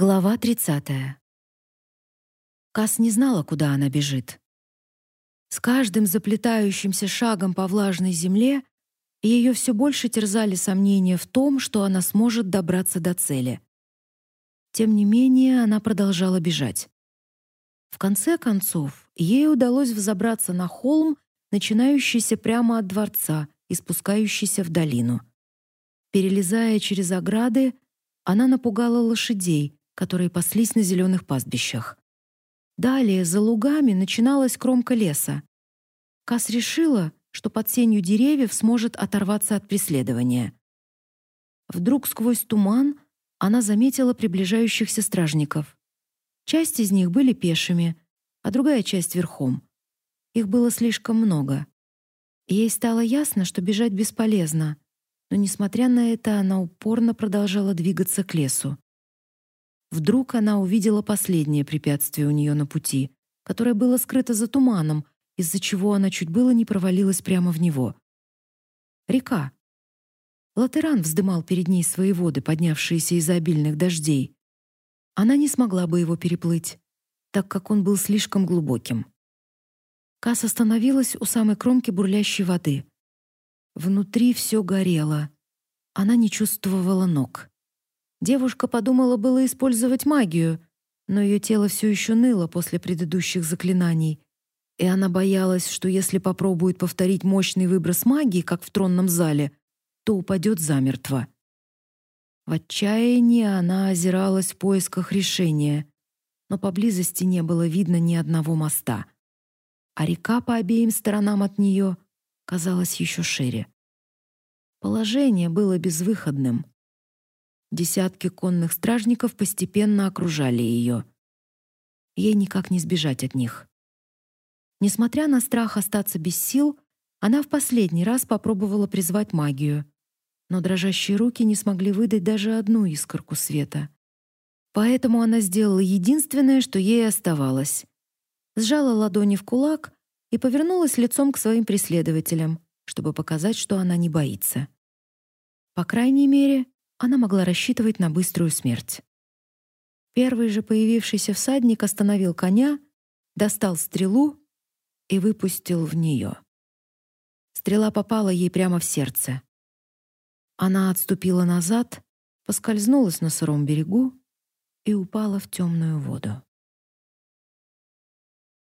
Глава 30. Кас не знала, куда она бежит. С каждым заплетающимся шагом по влажной земле ее все больше терзали сомнения в том, что она сможет добраться до цели. Тем не менее, она продолжала бежать. В конце концов, ей удалось взобраться на холм, начинающийся прямо от дворца и спускающийся в долину. Перелезая через ограды, она напугала лошадей, которые паслись на зеленых пастбищах. Далее, за лугами, начиналась кромка леса. Кас решила, что под сенью деревьев сможет оторваться от преследования. Вдруг сквозь туман она заметила приближающихся стражников. Часть из них были пешими, а другая часть верхом. Их было слишком много. Ей стало ясно, что бежать бесполезно, но несмотря на это, она упорно продолжала двигаться к лесу. Вдруг она увидела последнее препятствие у нее на пути, которое было скрыто за туманом, из-за чего она чуть было не провалилась прямо в него. Река. Латеран вздымал перед ней свои воды, поднявшиеся из обильных дождей. Она не смогла бы его переплыть, так как он был слишком глубоким. Кас остановилась у самой кромки бурлящей воды. Внутри все горело. Она не чувствовала ног. Девушка подумала было использовать магию, но ее тело все еще ныло после предыдущих заклинаний, и она боялась, что если попробует повторить мощный выброс магии, как в тронном зале, то упадет замертво. В отчаянии она озиралась в поисках решения, но поблизости не было видно ни одного моста, а река по обеим сторонам от нее казалась еще шире. Положение было безвыходным. Десятки конных стражников постепенно окружали ее. Ей никак не сбежать от них. Несмотря на страх остаться без сил, она в последний раз попробовала призвать магию, но дрожащие руки не смогли выдать даже одну искорку света. Поэтому она сделала единственное, что ей оставалось. Сжала ладони в кулак и повернулась лицом к своим преследователям, чтобы показать, что она не боится. По крайней мере, она могла рассчитывать на быструю смерть. Первый же появившийся всадник остановил коня, достал стрелу и выпустил в нее. Стрела попала ей прямо в сердце. Она отступила назад, поскользнулась на сыром берегу и упала в темную воду.